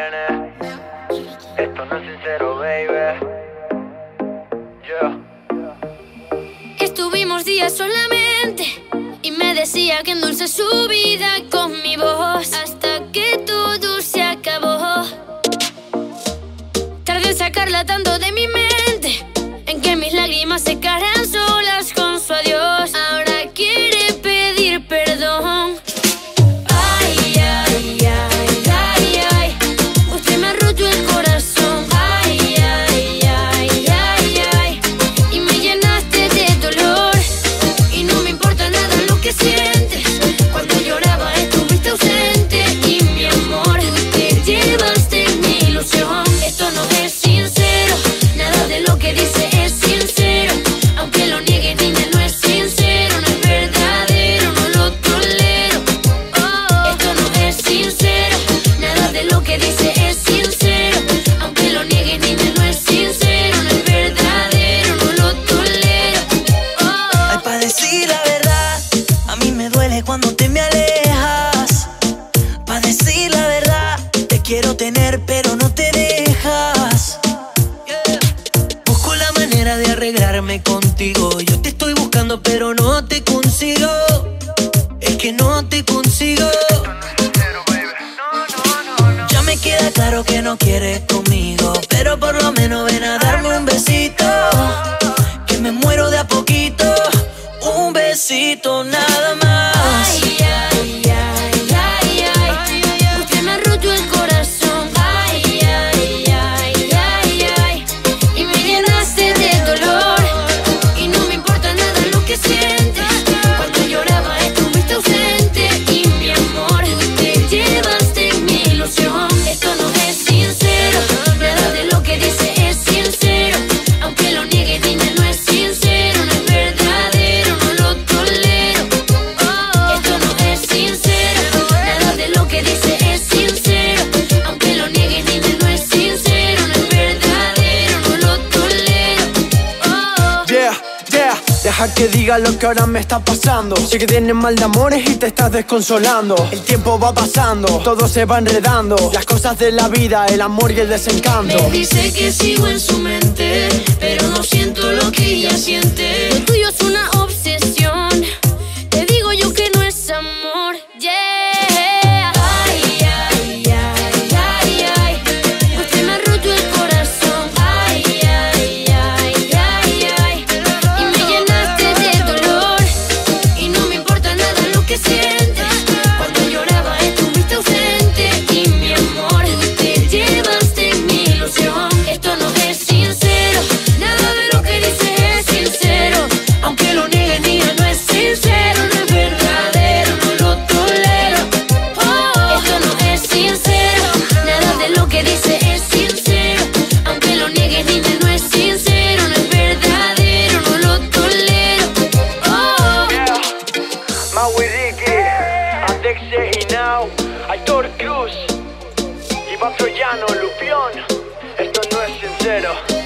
Nene. Esto no es sincero, baby. Yeah. Estuvimos días solamente y me decía que endulce su vida con mi voz hasta que todo se acabó. Tardé en sacarla tanto de mi mente, en que mis lágrimas se secaran que dice es sincero. Aunque lo niegue, niña, no es sincero. No es verdadero, no lo tolero. Oh. Ay, para decir la verdad, a mí me duele cuando te me alejas. Para decir la verdad, te quiero tener, pero no te dejas. Busco la manera de arreglarme contigo. Yo te estoy buscando, pero no te consigo. Es que no te consigo. Queda claro que no quieres conmigo, pero por lo menos ven a darme un besito. Que me muero de a poquito. Un besito nada deja que diga lo que ahora me está pasando. Sé que tienes mal de amores y te estás desconsolando. El tiempo va pasando, todo se va enredando. Las cosas de la vida, el amor y el desencanto. Me dice que sigo en su mente, pero Alexe y Now, Aitor Cruz, Iván Troyano, Lupión. Esto no es sincero.